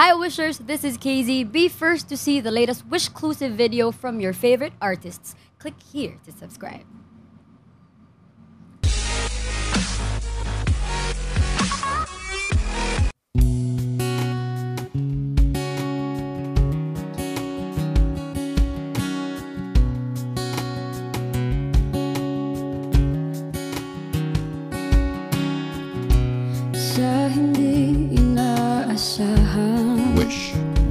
Hi Wishers, this is KZ. Be first to see the latest Wishclusive video from your favorite artists. Click here to subscribe.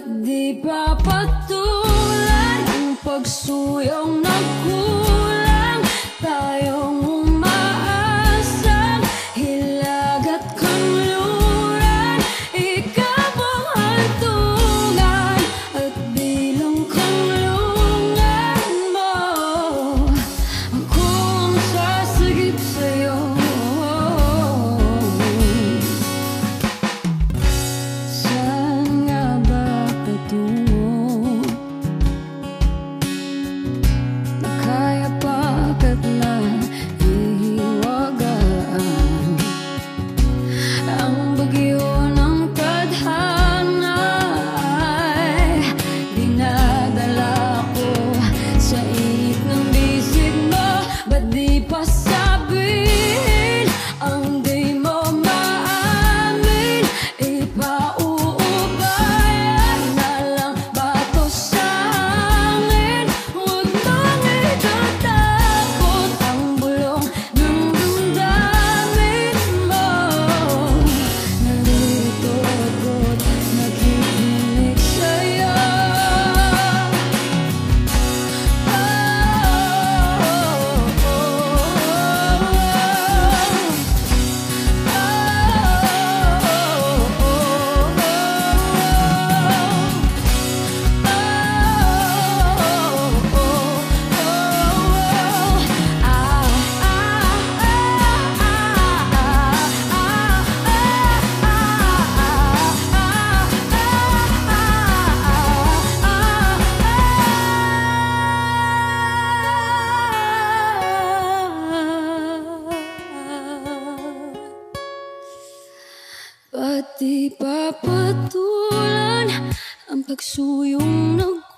Ba't di pa patulan ang pagsuyong nagkulang tayong At di papatulan ang pagsuyong nagpapalala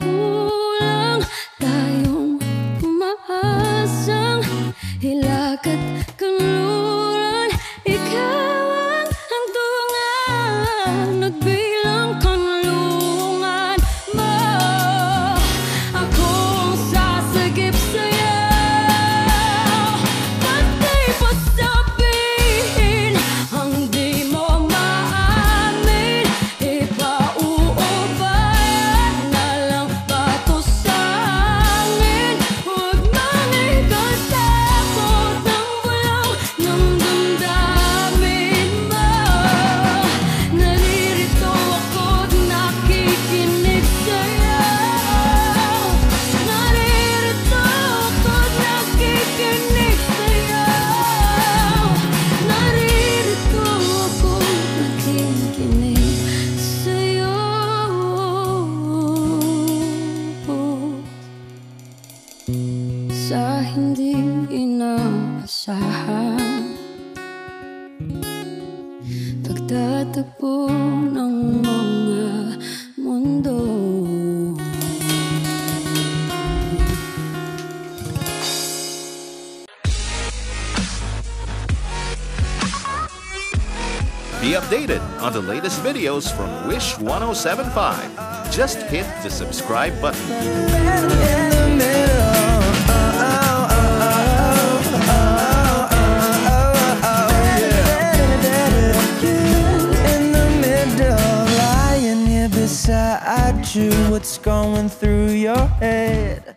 hindi inaasahan Pagtatagpo ng mga mundo Be updated on the latest videos from Wish 1075. Just hit the subscribe button. What's going through your head?